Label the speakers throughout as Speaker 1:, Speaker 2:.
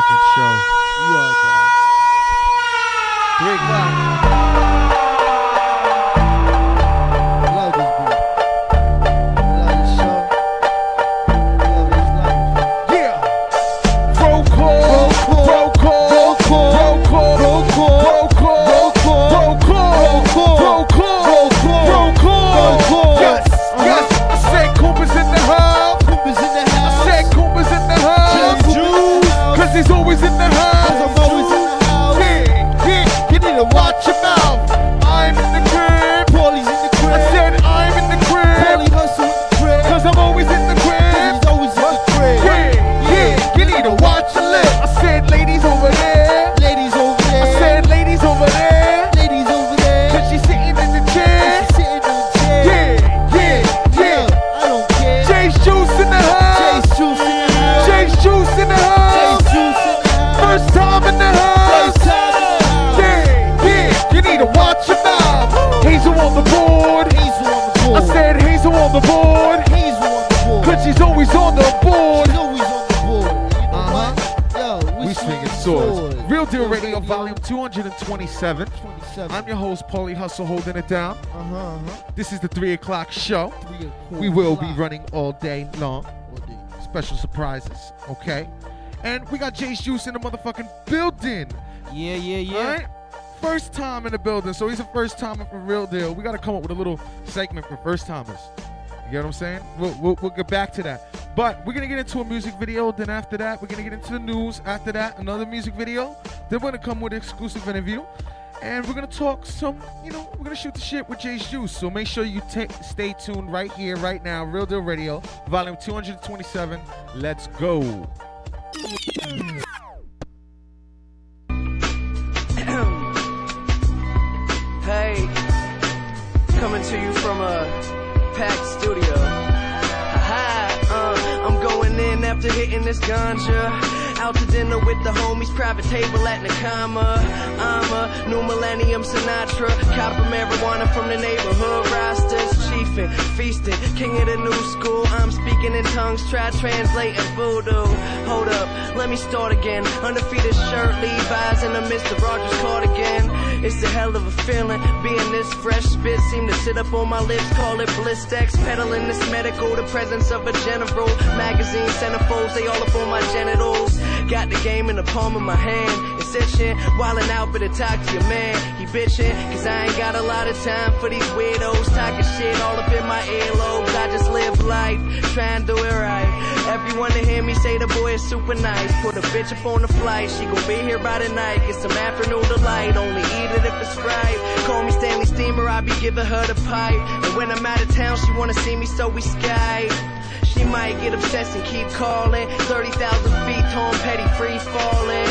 Speaker 1: fucking show. 3 o'clock show. We will be running all day long. Special surprises, okay? And we got Jay's Juice in the motherfucking building.
Speaker 2: Yeah, yeah, yeah.
Speaker 1: All right? First time in the building, so he's a first timer for Real Deal. We got to come up with a little segment for first timers. You get what I'm saying? We'll, we'll, we'll get back to that. But we're going to get into a music video. Then after that, we're going to get into the news. After that, another music video. Then we're going to come with an exclusive interview. And we're to talk some, you know, we're to shoot the shit with Jay's Juice. So make sure you ta stay tuned right here, right now. Real Deal Radio, volume 227. Let's go.
Speaker 2: hey, coming to you from a packed studio. Aha, uh, I'm going in after hitting this ganja. Out to dinner with the homies, private table at Nakama. I'm a new millennium Sinatra. Copper marijuana from the neighborhood. Rosters, chiefin', feasting, king of the new school. I'm speaking in tongues, try translating voodoo. Hold up, let me start again. Undefeated shirt, Levi's in the Mr. Rogers cardigan. It's a hell of a feeling, being this fresh spit seem to sit up on my lips. Call it Blistex, peddling this medical. The presence of a general magazine centerfolds, they all up on my genitals. Got the game in the palm of my hand. It's itching, wildin' out, better talk to your man. He bitchin', cause I ain't got a lot of time for these weirdos. Talking shit all up in my earlobes. I just live life, tryin' to do it right. Everyone to hear me say the boy is super nice. Put a bitch up on the flight, she gon' be here by the night. Get some afternoon delight, only eat it if it's right. Call me Stanley Steamer, I be giving her the pipe. And when I'm out of town, she wanna see me, so we Skype. She might get obsessed and keep calling. 30,000 feet, Tom Petty free falling.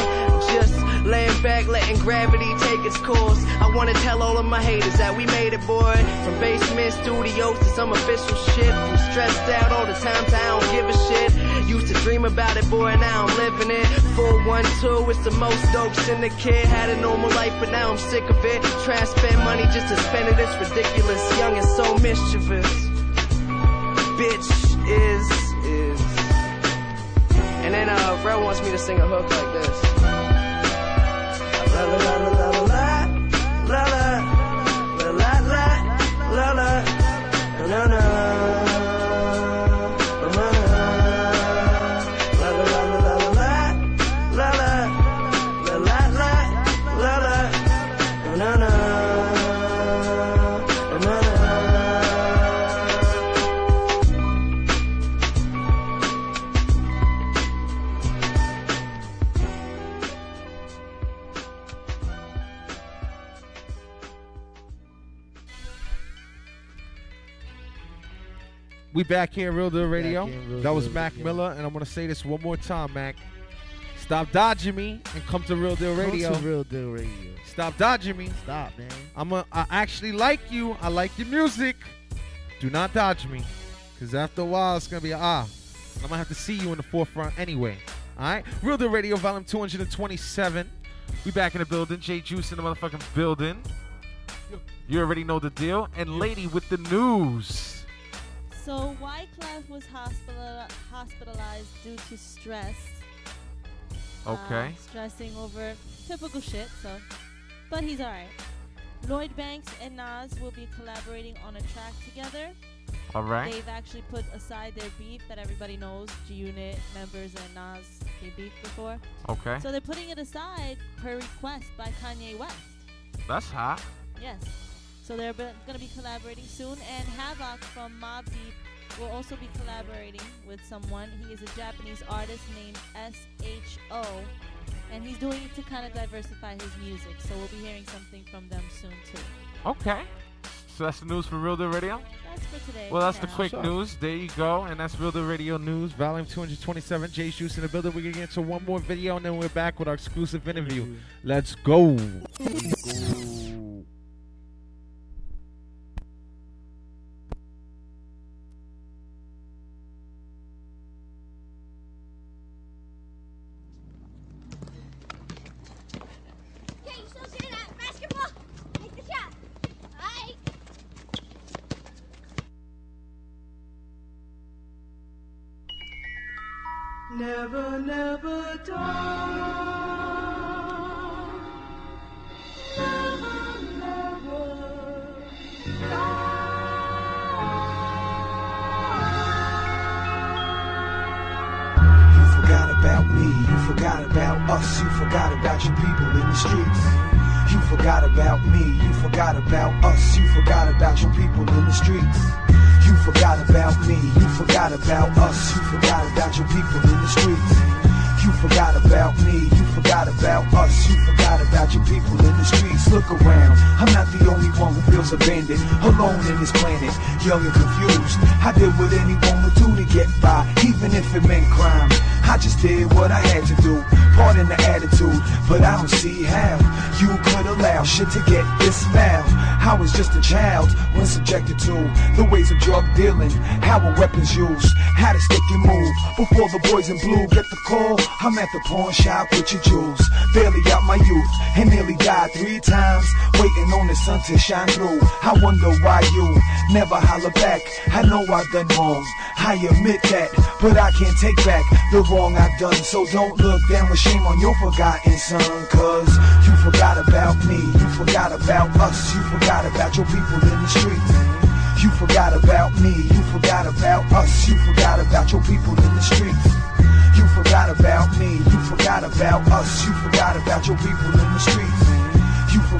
Speaker 2: Just laying back, letting gravity take its course. I wanna tell all of my haters that we made it, boy. From basement studios to some official shit. From stressed out all the times I don't give a shit. Used to dream about it, boy, now I'm living it. 412, it's the most dope syndicate. Had a normal life, but now I'm sick of it. Try and spend money just to spend it, it's ridiculous. Young and so mischievous bitch is is. And then uh, Rel wants me to sing a hook like this. La la la
Speaker 1: Back here, Real Deal Radio.
Speaker 3: Real
Speaker 1: that was
Speaker 3: Deal
Speaker 1: Mac
Speaker 3: Radio.
Speaker 1: Miller, and I'm gonna say this one more time, Mac. Stop dodging me and come to Real Deal Radio.
Speaker 3: Come to Real Deal Radio.
Speaker 1: Stop dodging me.
Speaker 3: Stop, man.
Speaker 1: I'm a, I actually like you. I like your music. Do not dodge me, because after a while it's gonna be ah. I'm gonna have to see you in the forefront anyway. All right, Real Deal Radio, volume 227. We back in the building. Jay Juice in the motherfucking building. You already know the deal. And lady with the news.
Speaker 4: So Wyclef was hospital- hospitalized due to stress uh,
Speaker 1: Okay.
Speaker 4: stressing over typical shit. So, but he's alright. Lloyd Banks and Nas will be collaborating on a track together.
Speaker 1: All right.
Speaker 4: They've actually put aside their beef that everybody knows. G Unit members and Nas they beefed before.
Speaker 1: Okay.
Speaker 4: So they're putting it aside per request by Kanye West.
Speaker 1: That's hot.
Speaker 4: Yes. So they're going to be collaborating soon. And Havoc from Mobb Deep will also be collaborating with someone. He is a Japanese artist named S.H.O. And he's doing it to kind of diversify his music. So we'll be hearing something from them soon, too.
Speaker 1: Okay. So that's the news for Real Deal Radio.
Speaker 4: That's for today.
Speaker 1: Well, that's the quick
Speaker 3: What's
Speaker 1: news. There you go. And that's Real Deal Radio News, volume 227. Jay's Juice in the building. We're going to get into one more video, and then we're back with our exclusive interview. Let's go.
Speaker 5: Okay,
Speaker 2: Never, die. Never, never
Speaker 6: You forgot about me, you forgot about us, you forgot about your people in the streets. You forgot about me, you forgot about us, you forgot about your people in the streets. You forgot about me, you forgot about us, you forgot about your people in the streets. You forgot about me, you forgot about us, you forgot about your people in the streets. Look around, I'm not the only one who feels abandoned, alone in this planet, young and confused. I did what anyone would do to get by, even if it meant crime. I just did what I had to do, pardon the attitude, but I don't see how you could allow shit to get this foul. I was just a child when subjected to the ways of drug dealing, how a weapon's used, how to stick and move. Before the boys in blue get the call, I'm at the pawn shop with your jewels. Barely out my youth and nearly died three times, waiting on the sun to shine through. I wonder why you never holler back. I know I've done wrong. I admit that, but I can't take back the wrong I've done. So don't look down with shame on your forgotten son, cause you forgot about me, you forgot about us, you forgot about your people in the streets. You forgot about me, you forgot about us, you forgot about your people in the streets. You forgot about me, you forgot about us, you forgot about your people in the streets.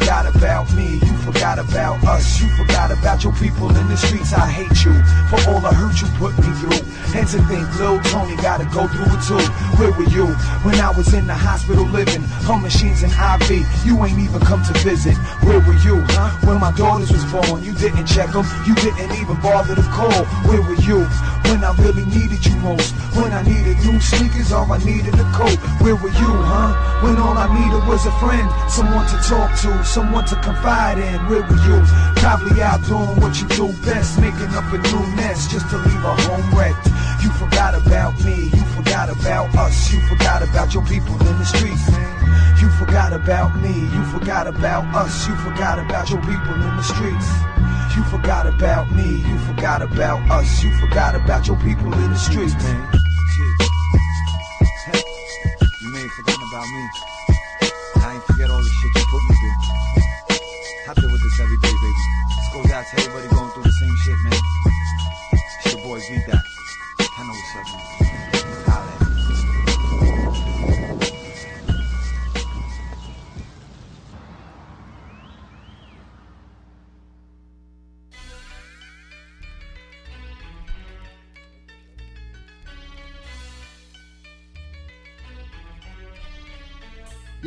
Speaker 6: You forgot about me, you forgot about us, you forgot about your people in the streets. I hate you for all the hurt you put me through. And to think Lil Tony gotta go through it too. Where were you when I was in the hospital living Home machines and IV? You ain't even come to visit. Where were you huh? when my daughters born? You didn't check them, you didn't even bother to call. Where were you when I really needed you most? When I needed new sneakers, all I needed a coat. Where were you, huh? When all I needed was a friend, someone to talk to, someone to confide in. Where were you? Probably out doing what you do best, making up a new nest just to leave a home wrecked. You forgot about me, you forgot about us, you forgot about your people in the streets. You forgot about me, you forgot about us, you forgot about your people in the streets. You forgot about me, you forgot about us, you forgot about your people in the streets,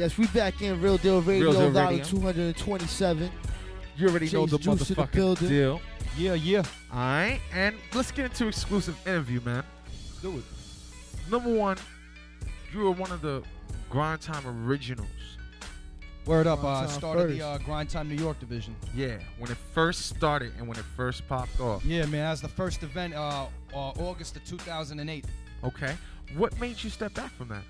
Speaker 3: Yes, we back in Real Deal Radio,
Speaker 1: Real Deal
Speaker 3: volume
Speaker 1: Radio.
Speaker 3: 227.
Speaker 1: You already know the
Speaker 3: Jay's Juice in the building.
Speaker 1: deal.
Speaker 7: Yeah, yeah.
Speaker 1: All right. And let's get into exclusive interview, man.
Speaker 7: Do it.
Speaker 1: Number one, you were one of the Grind Time originals.
Speaker 7: Word up.
Speaker 3: Grind
Speaker 7: Uh,
Speaker 3: Time
Speaker 7: started
Speaker 3: first.
Speaker 7: the uh, Grind Time New York division.
Speaker 1: Yeah, when it first started and when it first popped off.
Speaker 7: Yeah, man. That's the first event, uh, uh, August of 2008.
Speaker 1: Okay. What made you step back from that?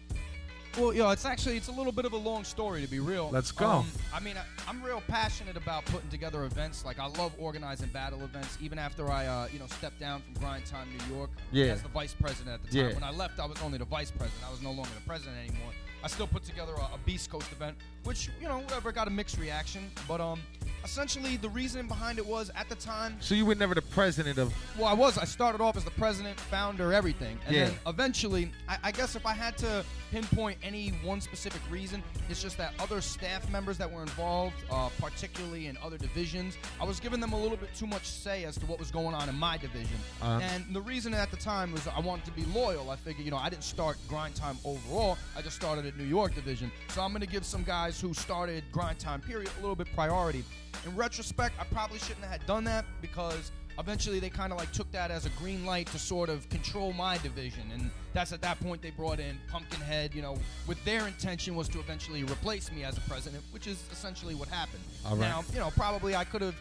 Speaker 7: Well, yo, it's actually it's a little bit of a long story to be real.
Speaker 1: Let's go.
Speaker 7: Um, I mean, I, I'm real passionate about putting together events. Like I love organizing battle events. Even after I, uh, you know, stepped down from Grind Time New York
Speaker 1: Yeah.
Speaker 7: as the vice president at the time.
Speaker 1: Yeah.
Speaker 7: When I left, I was only the vice president. I was no longer the president anymore. I still put together a, a Beast Coast event, which you know, whatever, got a mixed reaction. But um, essentially, the reason behind it was at the time
Speaker 1: So you were never the president of.
Speaker 7: well, I was. I started off as the president, founder, everything, and
Speaker 1: Yeah.
Speaker 7: then eventually, I, I guess if I had to pinpoint any one specific reason, it's just that other staff members that were involved, uh, particularly in other divisions, I was giving them a little bit too much say as to what was going on in my division.
Speaker 1: Uh-huh.
Speaker 7: And the reason at the time was I wanted to be loyal. I figured, you know, I didn't start grind time overall. I just started at New York division, so I'm going to give some guys who started grind time period a little bit priority. In retrospect, I probably shouldn't have done that because eventually they kind of like took that as a green light to sort of control my division and that's at that point they brought in pumpkinhead you know with their intention was to eventually replace me as a president which is essentially what happened
Speaker 1: All right.
Speaker 7: now you know probably i could have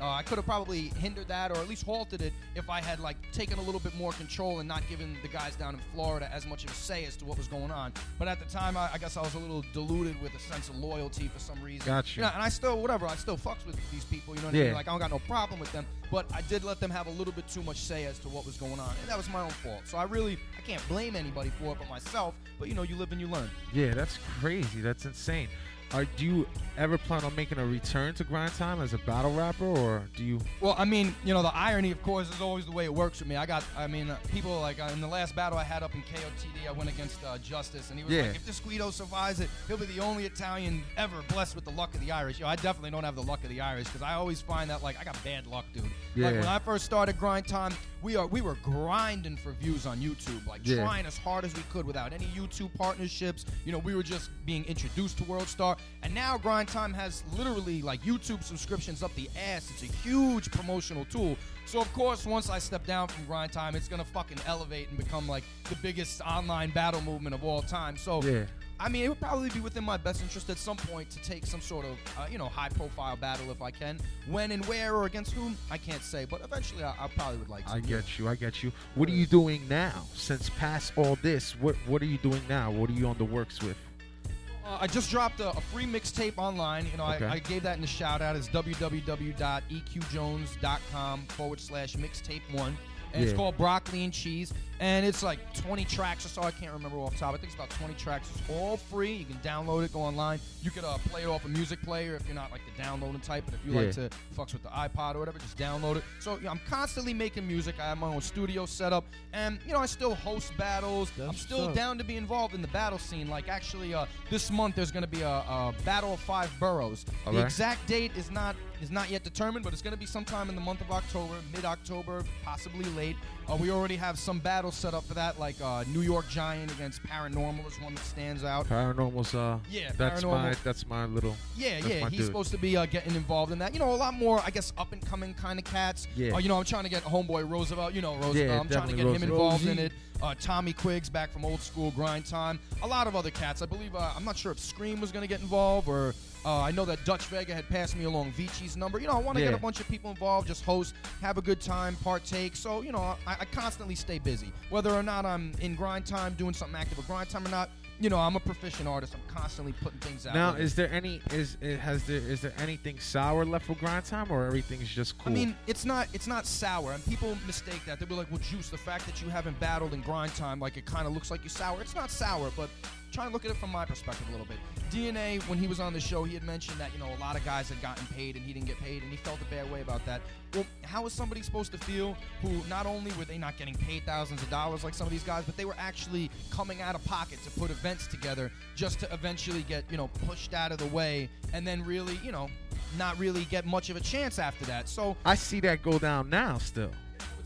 Speaker 7: uh, I could have probably hindered that or at least halted it if I had like taken a little bit more control and not given the guys down in Florida as much of a say as to what was going on. But at the time, I, I guess I was a little deluded with a sense of loyalty for some reason.
Speaker 1: Gotcha.
Speaker 7: You know, and I still, whatever, I still fucks with these people. You know what I mean? Like I don't got no problem with them, but I did let them have a little bit too much say as to what was going on, and that was my own fault. So I really, I can't blame anybody for it but myself. But you know, you live and you learn.
Speaker 1: Yeah, that's crazy. That's insane. Are do you ever plan on making a return to grind time as a battle rapper, or do you?
Speaker 7: Well, I mean, you know, the irony, of course, is always the way it works with me. I got, I mean, uh, people like uh, in the last battle I had up in KOTD, I went against uh, Justice, and he was
Speaker 1: Yeah.
Speaker 7: like, if this Guido survives it, he'll be the only Italian ever blessed with the luck of the Irish. Yo, I definitely don't have the luck of the Irish because I always find that like I got bad luck, dude. Like when I first started grind time, we are we were grinding for views on YouTube, like
Speaker 1: Yeah.
Speaker 7: trying as hard as we could without any YouTube partnerships. You know, we were just being introduced to World Star, and now grind time has literally like YouTube subscriptions up the ass. It's a huge promotional tool. So of course, once I step down from grind time, it's gonna fucking elevate and become like the biggest online battle movement of all time. So
Speaker 1: Yeah.
Speaker 7: I mean, it would probably be within my best interest at some point to take some sort of, uh, you know, high-profile battle if I can. When and where or against whom, I can't say. But eventually, I, I probably would like to.
Speaker 1: I get you. I get you. What are you doing now? Since past all this, what what are you doing now? What are you on the works with?
Speaker 7: Uh, I just dropped a, a free mixtape online. You know,
Speaker 1: Okay.
Speaker 7: I, I gave that in the shout out. It's www.eqjones.com forward slash mixtape one. And
Speaker 1: Yeah.
Speaker 7: it's called Broccoli and Cheese. And it's like 20 tracks or so. I can't remember off the top. I think it's about 20 tracks. It's all free. You can download it, go online. You could uh, play it off a music player if you're not like the downloading type. But if you like to fucks with the iPod or whatever, just download it. So yeah, I'm constantly making music. I have my own studio set up. And, you know, I still host battles. I'm still
Speaker 3: what's
Speaker 7: down down to be involved in the battle scene. Like actually, uh, this month there's going to be a, a battle of five boroughs. The
Speaker 1: Okay.
Speaker 7: exact date is not is not yet determined, but it's going to be sometime in the month of October, mid October, possibly late. Uh, we already have some battles set up for that, like uh, New York Giant against Paranormal is one that stands out.
Speaker 1: Paranormal's uh
Speaker 7: Yeah,
Speaker 1: that's my that's my little
Speaker 7: Yeah, yeah, he's
Speaker 1: dude.
Speaker 7: supposed to be uh, getting involved in that. You know, a lot more, I guess, up and coming kind of cats.
Speaker 1: Yeah.
Speaker 7: Uh, you know, I'm trying to get homeboy Roosevelt. You know, Roosevelt.
Speaker 1: Yeah,
Speaker 7: I'm trying to get him involved in it. Uh, Tommy Quiggs back from old school grind time. A lot of other cats. I believe. Uh, I'm not sure if Scream was going to get involved or. Uh, I know that Dutch Vega had passed me along Vinci's number. You know, I want to
Speaker 1: Yeah.
Speaker 7: get a bunch of people involved, just host, have a good time, partake. So, you know, I, I constantly stay busy. Whether or not I'm in grind time, doing something active with grind time or not, you know, I'm a proficient artist. I'm constantly putting things out.
Speaker 1: Now, is there any is it has there is there anything sour left for grind time, or everything's just cool?
Speaker 7: I mean, it's not it's not sour, and people mistake that. They'll be like, "Well, Juice, the fact that you haven't battled in grind time, like it kind of looks like you're sour." It's not sour, but try and look at it from my perspective a little bit. DNA, when he was on the show, he had mentioned that you know a lot of guys had gotten paid and he didn't get paid, and he felt a bad way about that. Well, how is somebody supposed to feel who not only were they not getting paid thousands of dollars like some of these guys, but they were actually coming out of pocket to put events together just to eventually get you know pushed out of the way, and then really you know not really get much of a chance after that. So
Speaker 1: I see that go down now still.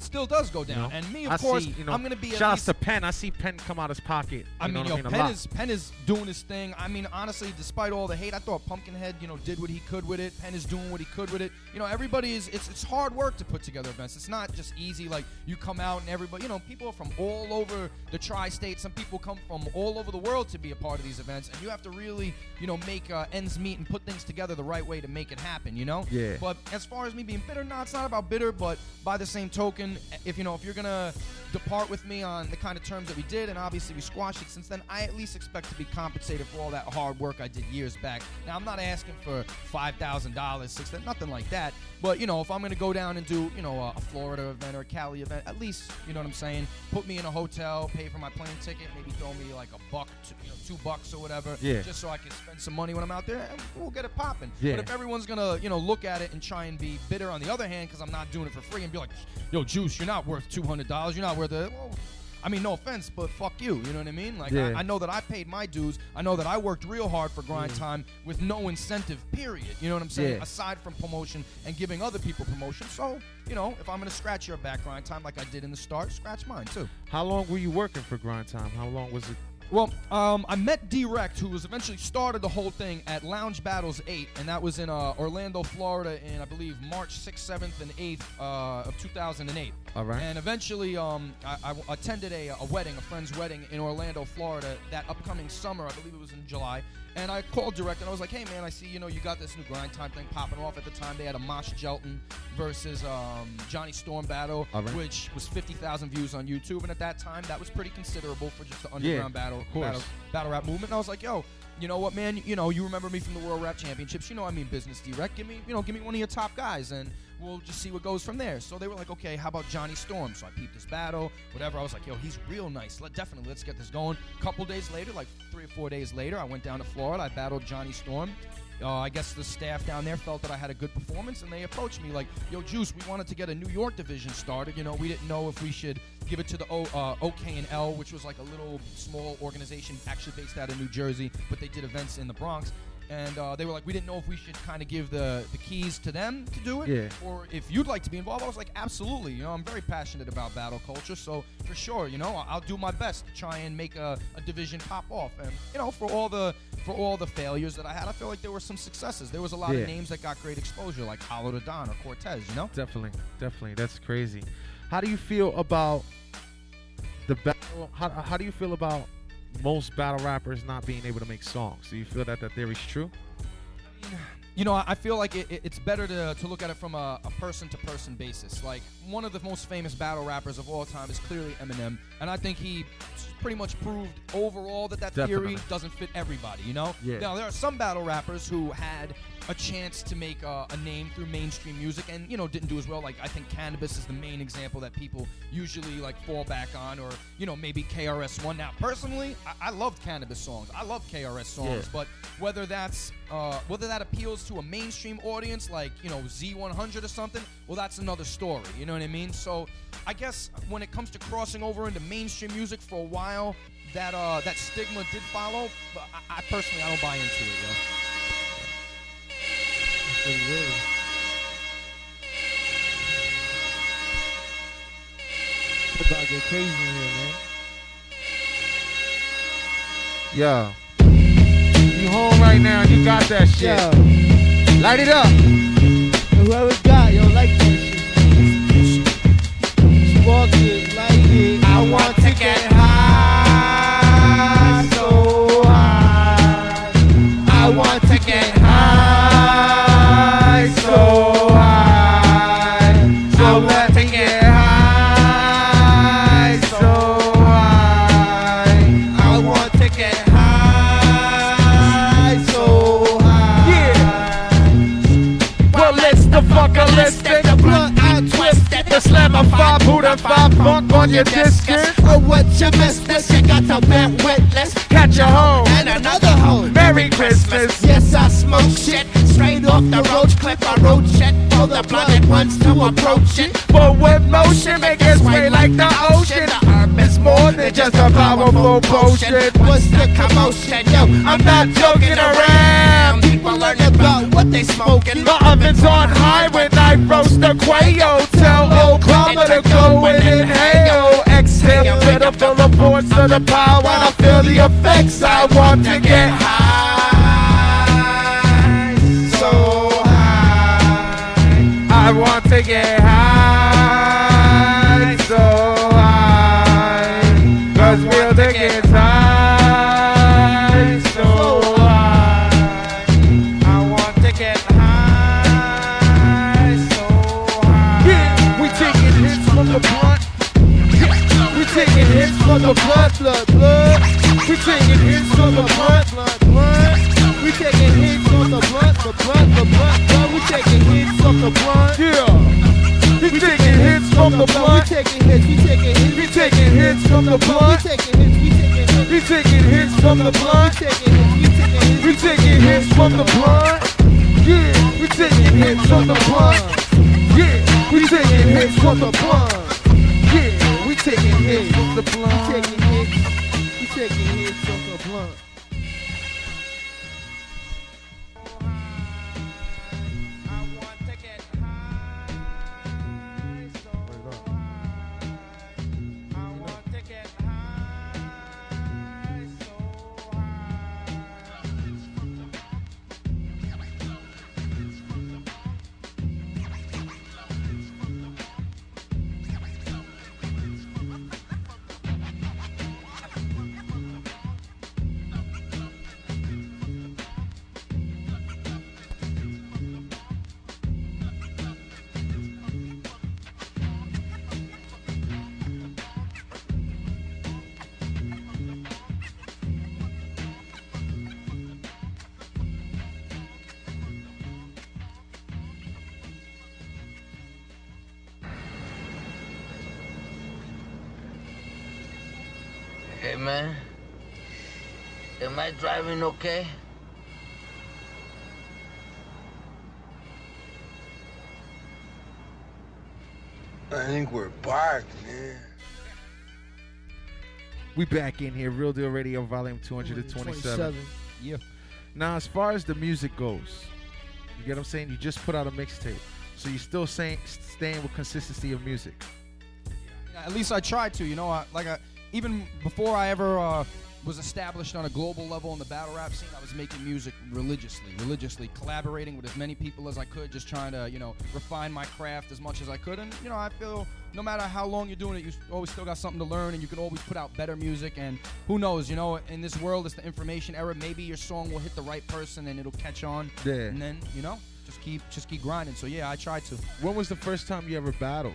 Speaker 7: Still does go
Speaker 1: You
Speaker 7: down.
Speaker 1: know?
Speaker 7: And me, of
Speaker 1: I
Speaker 7: course,
Speaker 1: see, you know,
Speaker 7: I'm gonna be at
Speaker 1: Shouts
Speaker 7: least.
Speaker 1: to Penn. I see Penn come out his pocket.
Speaker 7: I
Speaker 1: you know
Speaker 7: mean, yo,
Speaker 1: I mean?
Speaker 7: Penn is Penn is doing his thing. I mean, honestly, despite all the hate, I thought Pumpkinhead, you know, did what he could with it. Penn is doing what he could with it. You know, everybody is. It's it's hard work to put together events. It's not just easy. Like you come out and everybody, you know, people are from all over the tri-state. Some people come from all over the world to be a part of these events, and you have to really, you know, make uh, ends meet and put things together the right way to make it happen. You know.
Speaker 1: Yeah.
Speaker 7: But as far as me being bitter, no, it's not about bitter. But by the same token, if you know, if you're gonna depart with me on the kind of terms that we did, and obviously we squashed it since then, I at least expect to be compensated for all that hard work I did years back. Now I'm not asking for five thousand dollars, six, nothing like that. But you know, if I'm gonna go down and do, you know, a, a Florida event or a Cali event, at least you know what I'm saying. Put me in a hotel, pay for my plane ticket, maybe throw me like a buck, two, you know, two bucks or whatever,
Speaker 1: Yeah.
Speaker 7: just so I can spend some money when I'm out there, and we'll get it popping.
Speaker 1: Yeah.
Speaker 7: But if everyone's gonna, you know, look at it and try and be bitter on the other hand because I'm not doing it for free and be like, yo, Juice, you're not worth two hundred dollars. You're not worth it. Well, I mean, no offense, but fuck you. You know what I mean? Like,
Speaker 1: Yeah.
Speaker 7: I, I know that I paid my dues. I know that I worked real hard for grind time with no incentive. Period. You know what I'm saying?
Speaker 1: Yeah.
Speaker 7: Aside from promotion and giving other people promotion. So, you know, if I'm gonna scratch your back grind time like I did in the start, scratch mine too.
Speaker 1: How long were you working for Grind Time? How long was it?
Speaker 7: Well, um, I met Direct, who was eventually started the whole thing at Lounge Battles 8, and that was in uh, Orlando, Florida, in I believe March 6th, 7th, and 8th uh, of 2008.
Speaker 1: All right.
Speaker 7: And eventually, um, I, I attended a, a wedding, a friend's wedding in Orlando, Florida, that upcoming summer. I believe it was in July. And I called Direct, and I was like, "Hey, man, I see you know you got this new grind time thing popping off at the time. They had a Mosh Jelton versus um, Johnny Storm battle,
Speaker 1: right.
Speaker 7: which was 50,000 views on YouTube, and at that time, that was pretty considerable for just the underground battle, battle battle rap movement. And I was like, "Yo, you know what, man? You know, you remember me from the World Rap Championships. You know, I mean business direct. Give me, you know, give me one of your top guys, and we'll just see what goes from there." So they were like, "Okay, how about Johnny Storm?" So I peeped this battle, whatever. I was like, "Yo, he's real nice. Let definitely let's get this going." A couple days later, like three or four days later, I went down to Florida. I battled Johnny Storm. Uh, I guess the staff down there felt that I had a good performance, and they approached me like, "Yo, Juice, we wanted to get a New York division started. You know, we didn't know if we should give it to the o, uh, which was like a little small organization actually based out of New Jersey, but they did events in the Bronx." And uh, they were like, "We didn't know if we should kind of give the the keys to them to do it,
Speaker 1: Yeah.
Speaker 7: or if you'd like to be involved." I was like, "Absolutely. You know, I'm very passionate about battle culture, so for sure, you know, I'll- do my best to try and make a, a division pop off. And you know, for all the for all the failures that I had, I feel like there were some successes. There was a lot
Speaker 1: Yeah.
Speaker 7: of names that got great exposure, like Hollow Da Don or Cortez. You know,
Speaker 1: Definitely, definitely. That's crazy. How do you feel about the battle? How, how do you feel about most battle rappers not being able to make songs? Do you feel that that theory's true?
Speaker 7: you know, I feel like it, it- it's better to, to look at it from a, a person-to-person basis. Like one of the most famous battle rappers of all time is clearly Eminem, and I think he pretty much proved overall that that
Speaker 1: Definitely.
Speaker 7: theory doesn't fit everybody. You know,
Speaker 1: Yeah.
Speaker 7: now there are some battle rappers who had a chance to make a, a name through mainstream music, and you know didn't do as well. Like I think Canibus is the main example that people usually like fall back on, or you know maybe KRS One. Now personally, I, I loved Canibus songs. I love KRS songs,
Speaker 1: Yeah.
Speaker 7: but whether that's uh, whether that appeals to a mainstream audience like you know Z100 or something, well, that's another story. You know what I mean? So I guess when it comes to crossing over into mainstream music for a while, that uh, that stigma did follow. But I, I personally, I don't buy into it. Yo.
Speaker 3: It's about to get crazy here, man.
Speaker 1: Yo. You home right now? You got that shit.
Speaker 3: Yo,
Speaker 1: Light it up.
Speaker 3: whoever got, yo, like
Speaker 1: your discus.
Speaker 8: Oh, what you missed this? You got to bear witness.
Speaker 1: Catch a home.
Speaker 8: And another hoe.
Speaker 1: Merry Christmas.
Speaker 8: Yes, I smoke shit. Straight off the roach clip, I wrote shit. For the blooded ones to approach it.
Speaker 1: Forward motion, make it sway like the ocean.
Speaker 8: The herb is
Speaker 1: More than just a powerful potion.
Speaker 8: What's the commotion? Yo,
Speaker 1: I'm not joking around.
Speaker 8: People learn about what they smoking.
Speaker 1: My oven's on high when I roast the quail. Tell old Palmer to go and inhale. Fill the force of the power. When I feel the effects, I want to get high. So high. I want to get high. a blunt, blood, blood. We taking hits on the blunt, blunt, blunt. We taking hits on the blunt,
Speaker 3: the blunt,
Speaker 1: the blunt, blunt. We taking hits off the blunt.
Speaker 3: Yeah. We taking hits
Speaker 1: from the blunt.
Speaker 3: We taking hits, we taking hits.
Speaker 1: We taking hits from the blunt.
Speaker 3: We taking hits, we taking hits.
Speaker 1: We taking hits from the blunt. We taking hits from the blunt. Yeah, we taking hits from the blunt. Yeah, we taking hits from the
Speaker 3: blunt.
Speaker 1: Blunt.
Speaker 3: taking hits. We taking hits from the blunt.
Speaker 9: I driving okay?
Speaker 10: I think we're back, man.
Speaker 1: We back in here, Real Deal Radio, Volume 227.
Speaker 7: Yeah.
Speaker 1: Now, as far as the music goes, you get what I'm saying? You just put out a mixtape, so you're still saying staying with consistency of music.
Speaker 7: At least I tried to. You know, I, like I, even before I ever uh, was established on a global level in the battle rap scene, I was making music religiously, religiously collaborating with as many people as I could, just trying to, you know, refine my craft as much as I could. And you know, I feel no matter how long you're doing it, you always still got something to learn, and you can always put out better music. And who knows, you know, in this world, it's the information era. Maybe your song will hit the right person and it'll catch on.
Speaker 1: Yeah.
Speaker 7: And then, you know, just keep just keep grinding. So yeah, I tried to.
Speaker 1: When was the first time you ever battled?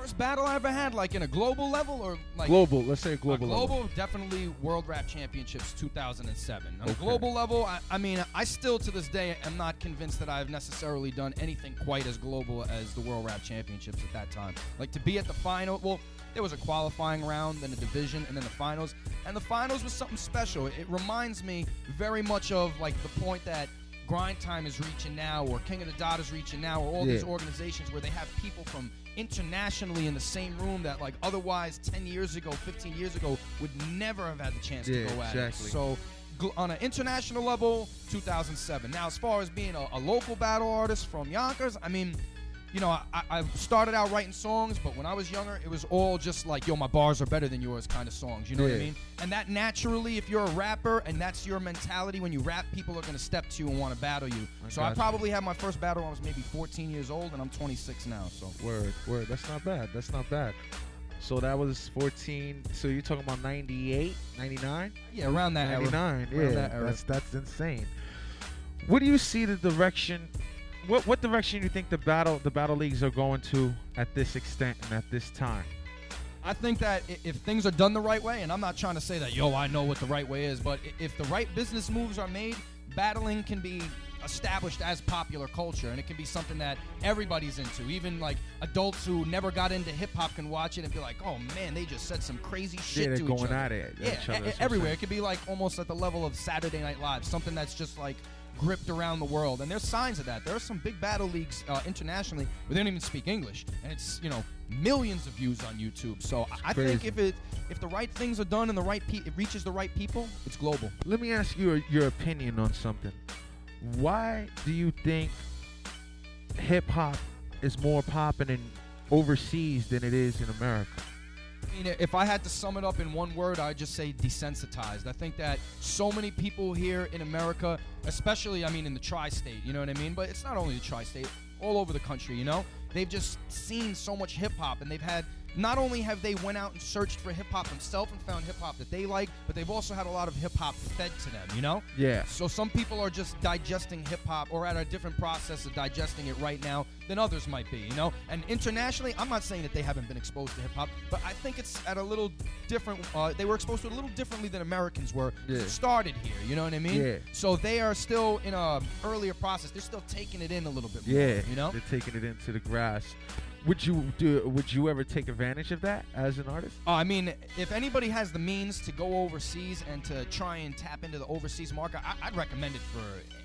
Speaker 7: First battle I ever had, like in a global level or like
Speaker 1: global, let's say a global,
Speaker 7: global,
Speaker 1: level.
Speaker 7: definitely World Rap Championships 2007. On a global level, I, I mean, I still to this day am not convinced that I've necessarily done anything quite as global as the World Rap Championships at that time. Like to be at the final, well, there was a qualifying round, then a division, and then the finals. And the finals was something special. It reminds me very much of like the point that Grind Time is reaching now, or King of the Dot is reaching now, or all these organizations where they have people from internationally in the same room that like otherwise 10 years ago 15 years ago would never have had the chance
Speaker 1: Yeah,
Speaker 7: to go at
Speaker 1: exactly.
Speaker 7: it so on an international level 2007 now as far as being a, a local battle artist from yonkers i mean you know I, I started out writing songs but when i was younger it was all just like yo my bars are better than yours kind of songs you know what i mean and that naturally if you're a rapper and that's your mentality when you rap people are going to step to you and want to battle you
Speaker 1: I
Speaker 7: so i
Speaker 1: got you.
Speaker 7: probably had my first battle when i was maybe 14 years old and i'm 26 now so
Speaker 1: Word, word. That's not bad. That's not bad. So that was 14. So you're talking about 98, 99?
Speaker 7: Yeah, around that era.
Speaker 1: 99.
Speaker 7: Around
Speaker 1: Yeah,
Speaker 7: that era.
Speaker 1: that's that's insane. What do you see the direction? What what direction do you think the battle the battle leagues are going to at this extent and at this time?
Speaker 7: I think that if things are done the right way, and I'm not trying to say that, yo, I know what the right way is, but if the right business moves are made, battling can be established as popular culture, and it can be something that everybody's into. Even like adults who never got into hip hop can watch it and be like, oh man, they just said some crazy shit
Speaker 1: they're
Speaker 7: to
Speaker 1: going
Speaker 7: each other.
Speaker 1: at it,
Speaker 7: Yeah,
Speaker 1: each other, that's what I'm
Speaker 7: everywhere. It could be like almost at the level of Saturday Night Live, something that's just like gripped around the world. And there's signs of that. There are some big battle leagues uh, internationally where they don't even speak English, and it's you know millions of views on YouTube. So I- I think if it if the right things are done and the right pe- it reaches the right people, it's global.
Speaker 1: Let me ask you your opinion on something. Why do you think hip hop is more popping in overseas than it is in America?
Speaker 7: I mean, if I had to sum it up in one word, I'd just say desensitized. I think that so many people here in America, especially, I mean, in the tri-state, you know what I mean? But it's not only the tri-state, all over the country, you know? They've just seen so much hip hop and they've had not only have they went out and searched for hip hop themselves and found hip hop that they like, but they've also had a lot of hip hop fed to them. You know?
Speaker 1: Yeah.
Speaker 7: So some people are just digesting hip hop or at a different process of digesting it right now than others might be. You know? And internationally, I'm not saying that they haven't been exposed to hip hop, but I think it's at a little different. Uh, they were exposed to it a little differently than Americans were.
Speaker 1: Yeah.
Speaker 7: It started here. You know what I mean?
Speaker 1: Yeah.
Speaker 7: So they are still in a earlier process. They're still taking it in a little bit. More,
Speaker 1: Yeah,
Speaker 7: You know?
Speaker 1: they're taking it into the grass. Would you do? Would you ever take advantage of that as an artist?
Speaker 7: Uh, I mean, if anybody has the means to go overseas and to try and tap into the overseas market, I- I'd recommend it for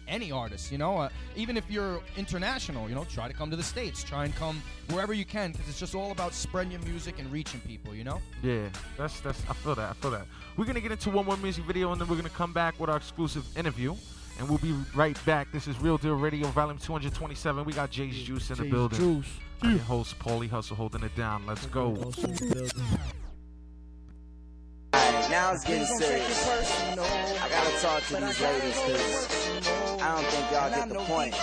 Speaker 7: any artist. You know, uh, even if you're international, you know, try to come to the states, try and come wherever you can, because it's just all about spreading your music and reaching people. You know.
Speaker 1: Yeah, that's that's. I feel that. I feel that. We're gonna get into one more music video, and then we're gonna come back with our exclusive interview, and we'll be right back. This is Real Deal Radio, Volume 227. We got Jay's Juice in the building.
Speaker 3: Juice.
Speaker 1: I'm your host, Paulie Hustle, holding it down. Let's go.
Speaker 11: Now it's getting serious. I gotta talk to these ladies because I don't think y'all get the point. You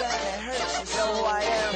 Speaker 11: know who I am?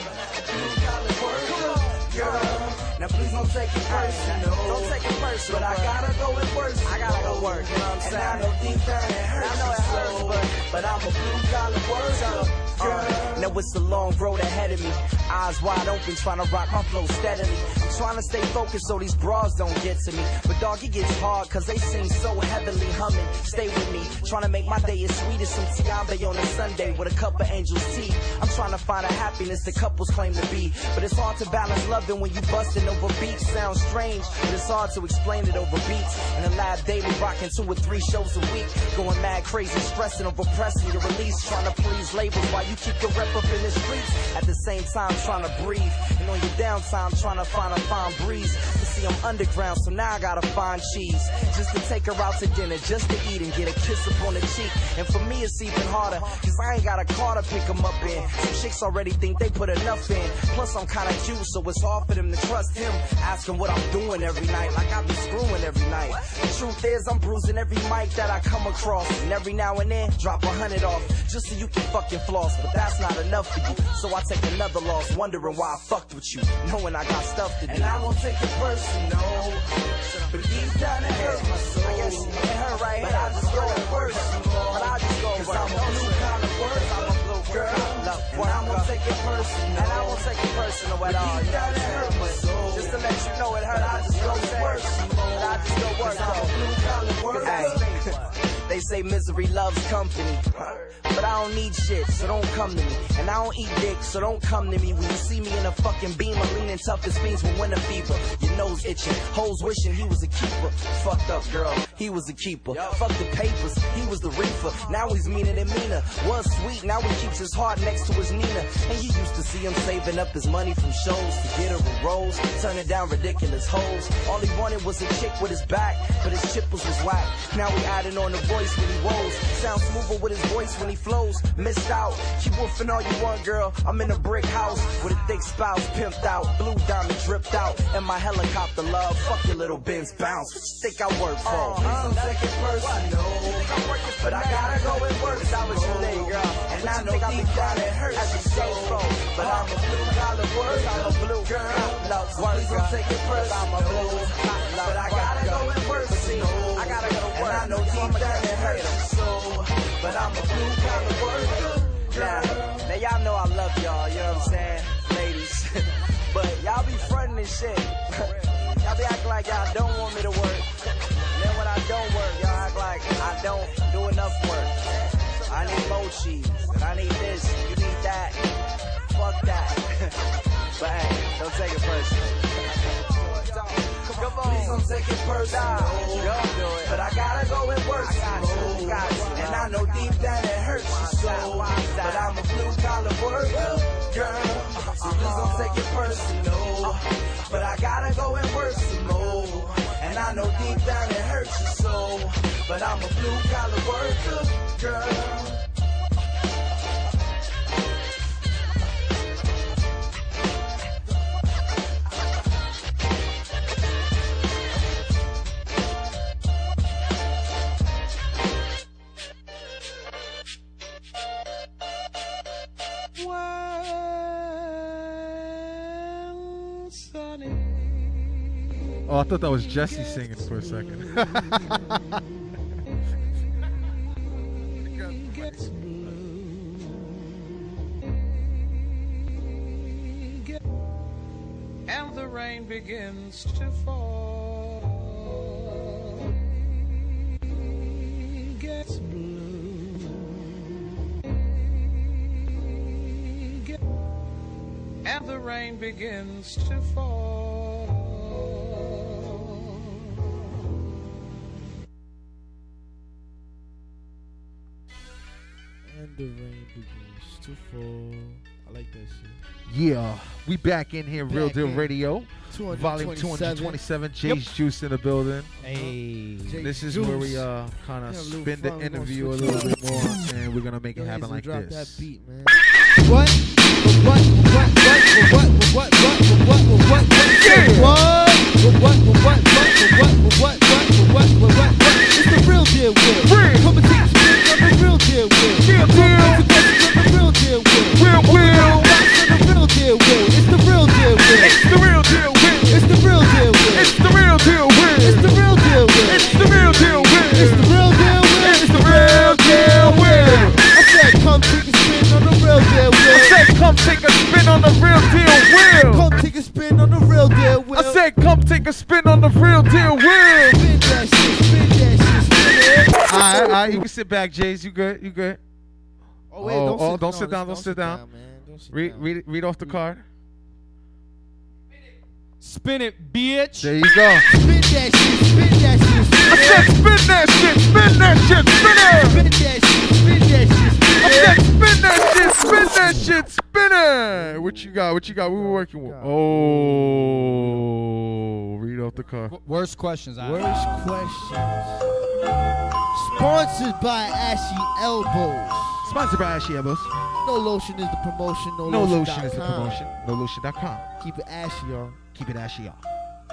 Speaker 11: Girl, now please don't take it personal. Don't take it personal. But I gotta go and work. I gotta go work. You know what I'm saying? And I know deep down it hurts. I know it hurts, but, but I'm a blue collar worker. Uh, now it's a long road ahead of me. Eyes wide open, trying to rock my flow steadily. I'm trying to stay focused so these bras don't get to me. But dog, it gets hard cause they sing so heavily humming. Stay with me, trying to make my day as sweet as some Tiambe on a Sunday with a cup of angel's tea. I'm trying to find a happiness that couples claim to be. But it's hard to balance loving when you busting over beats. Sounds strange, but it's hard to explain it over beats. In the lab daily, rocking two or three shows a week. Going mad crazy, stressing over pressing your release. Trying to please labels while you keep your rep up in the streets. At the same time, trying to breathe. And on your downtime, trying to find a fine breeze. You see, I'm underground, so now I gotta find cheese. Just to take her out to dinner, just to eat and get a kiss up on the cheek. And for me, it's even harder, cause I ain't got a car to pick 'em up in. Some chicks already think they put enough in. Plus, I'm kinda cute, so it's hard for them to trust him. Asking what I'm doing every night, like I be screwing every night. The truth is, I'm bruising every mic that I come across. And every now and then, drop a hundred off, just so you can fucking floss. But that's not enough for you. So I take another loss, wondering why I fucked with you, knowing I got stuff to do. And I won't take it personal. But deep down it hurt my soul. I guess it hurt right but I just go worse. But I just go Cause I'm a blue kind of worse. I'm a blue girl. Love and I won't take it personal. And I won't take it personal at all. It hurt my soul. Just to let you know it hurt. I just go worse. But I just go worse. I'm. Hey. They say misery loves company. But I don't need shit, so don't come to me. And I don't eat dick, so don't come to me. When you see me in a fucking beamer, leaning tough as fiends with winter fever. Your nose itching, hoes wishing he was a keeper. Fucked up girl, he was a keeper. Fuck the papers, he was the reefer. Now he's meaner than meaner. Was sweet, now he keeps his heart next to his Nina. And you used to see him saving up his money from shows to get her a rose, turning down ridiculous hoes. All he wanted was a chick with his back, but his chipples was whack. Now he adding on the voice when he woes. Sounds smoother with his voice when he flows. Missed out. Keep woofing all you want, girl. I'm in a brick house with a thick spouse pimped out. Blue diamond dripped out. And my helicopter love. Fuck your little Benz bounce. What you think I work for? Uh. I'm second personal. But I gotta go and work. I was your thing, girl. And I know deep down it hurts. As you say so. But I'm a blue collar work. I'm a blue girl. Love work. Don't take it personal. I'm a blue. But I gotta go and work. I gotta go to work. And I know deep down it hurts. So, but I'm a blue collar worker. Now, now y'all know I love y'all, you know what I'm saying? Ladies. but y'all be fronting and shit. y'all be acting like y'all don't want me to work. Don't work, y'all act like I don't do enough work. I need more cheese, and I need this, you need that. Fuck that. but hey, don't take it personal. Come on. Please don't take it personal. But I gotta go and work. You. And I know deep down it hurts you so. But I'm a blue collar worker, girl. So please don't take it personal. But I gotta go and work some more. And I know deep down it hurts you so. But I'm a blue collar worker, girl.
Speaker 1: Oh, I thought that was Jesse singing for a second.
Speaker 12: and the rain begins to fall. Gets blue. And the rain begins to fall.
Speaker 3: The rain begins to fall. I like that shit.
Speaker 1: Yeah, we back in here, Real Deal
Speaker 3: in.
Speaker 1: Radio, volume
Speaker 3: 227.
Speaker 1: 227. Jay's Juice in the building.
Speaker 7: Hey,
Speaker 1: this is
Speaker 3: Juice.
Speaker 1: where we uh kind of
Speaker 3: Yeah, a little
Speaker 1: spin the
Speaker 3: fun, we gonna
Speaker 1: interview a little
Speaker 3: it
Speaker 1: bit more, and we're gonna make
Speaker 3: Go
Speaker 1: it happen like
Speaker 3: drop
Speaker 1: this.
Speaker 3: that beat, man. What? What? What? What? What? What? What? What? What? What? Say What? What? What? What? What? What? What? What? What? What? What? What? It's the real deal, Will. Come and take a spin on the real deal, Will.
Speaker 1: Real
Speaker 3: Come
Speaker 1: deal.
Speaker 3: and take a question on the real deal, Will.
Speaker 1: Real
Speaker 3: Open
Speaker 1: Will.
Speaker 3: up the box on the real deal, Will. It's the real deal, Will.
Speaker 1: It's the real deal, Will.
Speaker 3: It's the real deal, Will.
Speaker 1: It's the real deal, Will.
Speaker 3: It's the real deal, Will.
Speaker 1: It's the real deal, Will.
Speaker 3: It's the real deal, Will.
Speaker 1: It's the real deal, Will.
Speaker 3: I said, come take a spin on the real deal,
Speaker 1: I said, come take a spin on the real deal, Will.
Speaker 3: Come take a spin on the real deal, Will.
Speaker 1: I said, come take a spin on the real deal, Will.
Speaker 3: spin that shit, spin
Speaker 1: right, all right, you can sit back, Jays. You good? You good?
Speaker 3: Oh wait,
Speaker 1: Oh,
Speaker 3: don't,
Speaker 1: oh,
Speaker 3: sit,
Speaker 1: don't
Speaker 3: no,
Speaker 1: sit down, don't sit down.
Speaker 3: man. Don't sit
Speaker 1: Read,
Speaker 3: down.
Speaker 1: read, read off the card.
Speaker 7: spin it, bitch.
Speaker 1: There you go.
Speaker 3: Spin that shit, spin that shit, spin
Speaker 1: I said, spin that shit, spin that shit, spin it.
Speaker 3: Spin that shit, spin that shit,
Speaker 1: I
Speaker 3: spin
Speaker 1: said,
Speaker 3: it.
Speaker 1: spin that shit, spin that shit, spin it. What you got? What you got? We were working with. Oh, read off the card.
Speaker 7: W- worst questions. I
Speaker 3: Worst questions. Sponsored by Ashy Elbows.
Speaker 1: Sponsored by Ashy Elbows.
Speaker 3: No lotion is the promotion. No,
Speaker 1: No
Speaker 3: lotion,
Speaker 1: lotion is the promotion. No lotion.com.
Speaker 3: Keep it ashy, y'all.
Speaker 1: Keep it ashy on.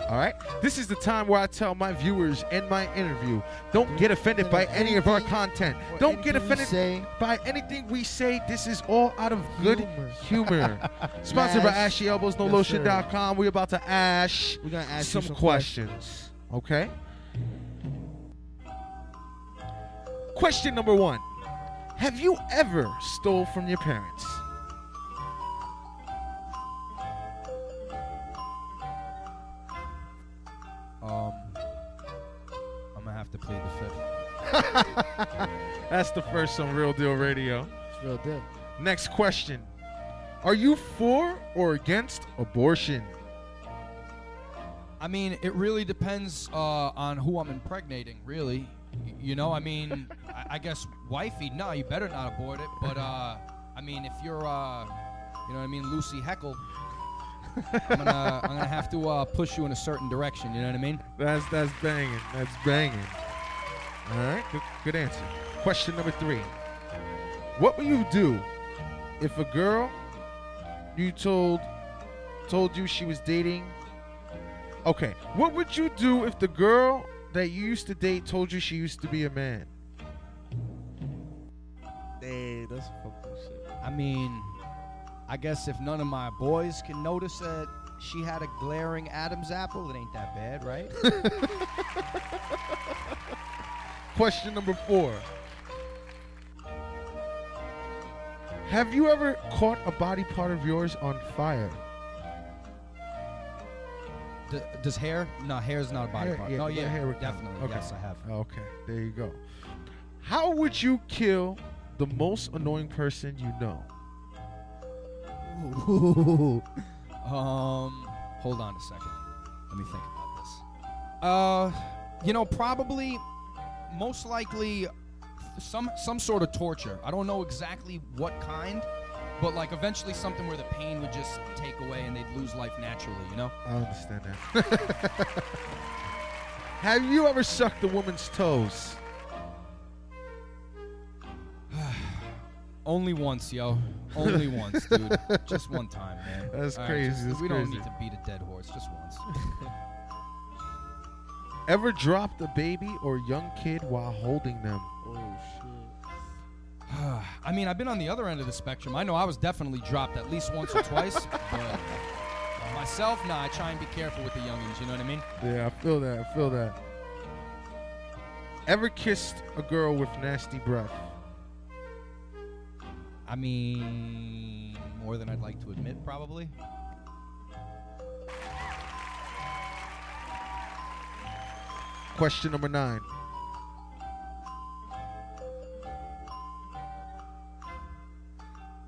Speaker 1: All right. This is the time where I tell my viewers in my interview, don't get offended by any of our content. Don't get offended by anything we say. This is all out of good
Speaker 3: Humor.
Speaker 1: Sponsored by. Ashy Elbows, No
Speaker 3: Yes, sir.
Speaker 1: Lotion.com. We're about to ash
Speaker 3: We're gonna ask
Speaker 1: some,
Speaker 3: some
Speaker 1: questions. Okay. Question number one Have you ever stole from your parents?
Speaker 7: Have to plead the fifth.
Speaker 1: That's the first on Real Deal Radio.
Speaker 3: It's real deal.
Speaker 1: Next question. Are you for or against abortion?
Speaker 7: I mean, it really depends uh, on who I'm impregnating. Really, Y- you know. I mean, I, I guess wifey. No, you better not abort it. But uh, I mean, if you're, uh, you know, what I mean, Lucy Heckle, I'm gonna, I'm gonna have to uh, push you in a certain direction. You know what I mean?
Speaker 1: That's that's banging. That's banging. All right, good, good answer. Question number three. What would you do if a girl you told told you she was dating? Okay, what would you do if the girl that you used to date told you she used to be a man?
Speaker 3: Hey, that's fucking shit.
Speaker 7: I mean, I guess if none of my boys can notice that she had a glaring Adam's apple, it ain't that bad, right?
Speaker 1: Question number four. Have you ever caught a body part of yours on fire?
Speaker 7: D- does hair? No, hair is not a body
Speaker 1: Hair-
Speaker 7: part.
Speaker 1: yeah,
Speaker 7: no, yeah,
Speaker 1: hair would count.
Speaker 7: definitely.
Speaker 1: Okay.
Speaker 7: Yes, I have.
Speaker 1: Okay, there you go. How would you kill the most annoying person you know?
Speaker 7: Um, hold on a second. Let me think about this. Uh, you know, probably, most likely, some some sort of torture. I don't know exactly what kind, but like eventually something where the pain would just take away and they'd lose life naturally. You know?
Speaker 1: I understand that. Have you ever sucked a woman's toes?
Speaker 7: Only once, yo. Only once, dude. Just one time, man.
Speaker 1: That's
Speaker 7: All
Speaker 1: crazy,
Speaker 7: just-
Speaker 1: that's
Speaker 7: we don't
Speaker 1: crazy.
Speaker 7: need to beat a dead horse. Just once.
Speaker 1: Ever dropped a baby or young kid while holding them?
Speaker 3: Oh shit.
Speaker 7: I mean, I've been on the other end of the spectrum. I know I was definitely dropped at least once or twice, but Myself, nah, I try and be careful with the youngins. You know what I mean?
Speaker 1: Yeah, I feel that. I feel that. Ever kissed a girl with nasty breath?
Speaker 7: I mean, more than I'd like to admit, probably.
Speaker 1: Question number nine.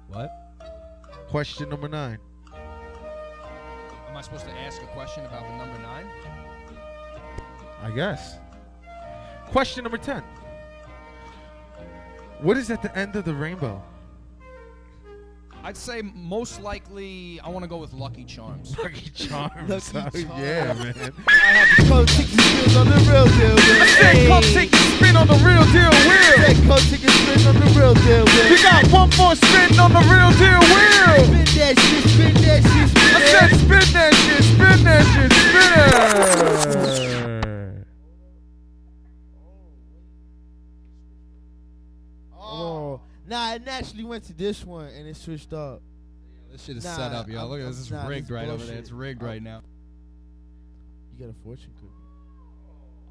Speaker 7: What?
Speaker 1: Question number nine.
Speaker 7: Am I supposed to ask a question about the number nine?
Speaker 1: I guess. Question number 10. What is at the end of the rainbow?
Speaker 7: I'd say most likely I want to go with Lucky Charms.
Speaker 1: Lucky Charms.
Speaker 3: Lucky
Speaker 1: Oh,
Speaker 3: Charms.
Speaker 1: yeah, man.
Speaker 3: I have to come take your spin on the real deal. Will.
Speaker 1: I said, come take spin on the real deal
Speaker 3: I said, come take spin on the real deal. Will.
Speaker 1: We got one more spin on the real deal wheel.
Speaker 3: Spin that shit, spin that shit, spin
Speaker 1: I
Speaker 3: that
Speaker 1: said, spin that shit, spin that shit, spin it.
Speaker 3: Oh, nah, I naturally went to this one and it switched up.
Speaker 7: This shit is
Speaker 3: Nah,
Speaker 7: set up, yo.
Speaker 3: I'm-
Speaker 7: Look at this. It's
Speaker 3: nah,
Speaker 7: rigged
Speaker 3: this
Speaker 7: right over there. It's rigged
Speaker 3: I'm-
Speaker 7: right now.
Speaker 3: You got a fortune cookie.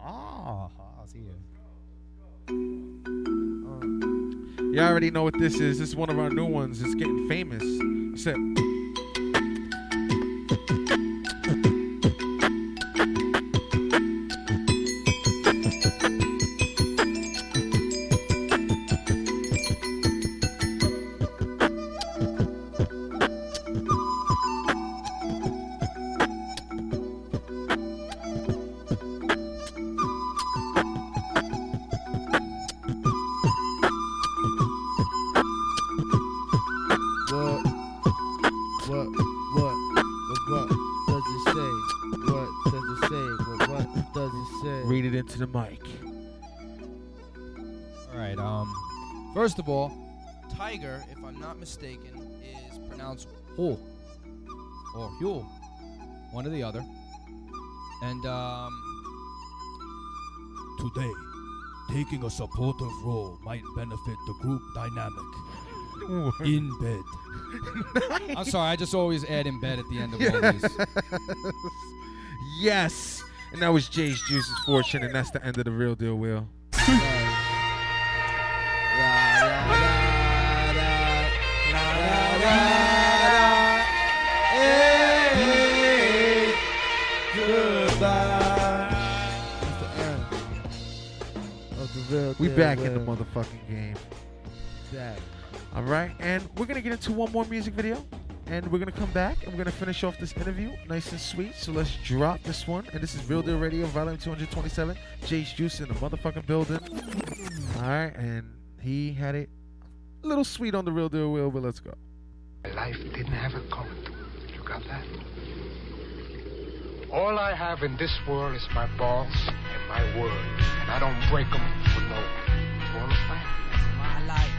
Speaker 7: Oh, I see it.
Speaker 1: Uh, you already know what this is. This is one of our new ones. It's getting famous. I
Speaker 7: first of all, Tiger, if I'm not mistaken, is pronounced Hul or Hul, one or the other. And um,
Speaker 13: Today, taking a supportive role might benefit the group dynamic. In bed.
Speaker 7: I'm sorry, I just always add in bed at the end of all these.
Speaker 1: yes. And that was Jay's Juice's fortune, and that's the end of the real deal wheel.
Speaker 3: Of the
Speaker 1: We
Speaker 3: deal
Speaker 1: back in the motherfucking game.
Speaker 3: Back.
Speaker 1: All right, and we're gonna get into one more music video, and we're gonna come back and we're gonna finish off this interview nice and sweet. So let's drop this one, and this is Real Deal Radio, volume 227. Jay's Juice in the motherfucking building. All right, and he had it a little sweet on the Real Deal wheel, but let's go.
Speaker 14: My life didn't have a code. You got that? All I have in this world is my balls and my word, and I don't break them for no one. You understand?
Speaker 15: My life,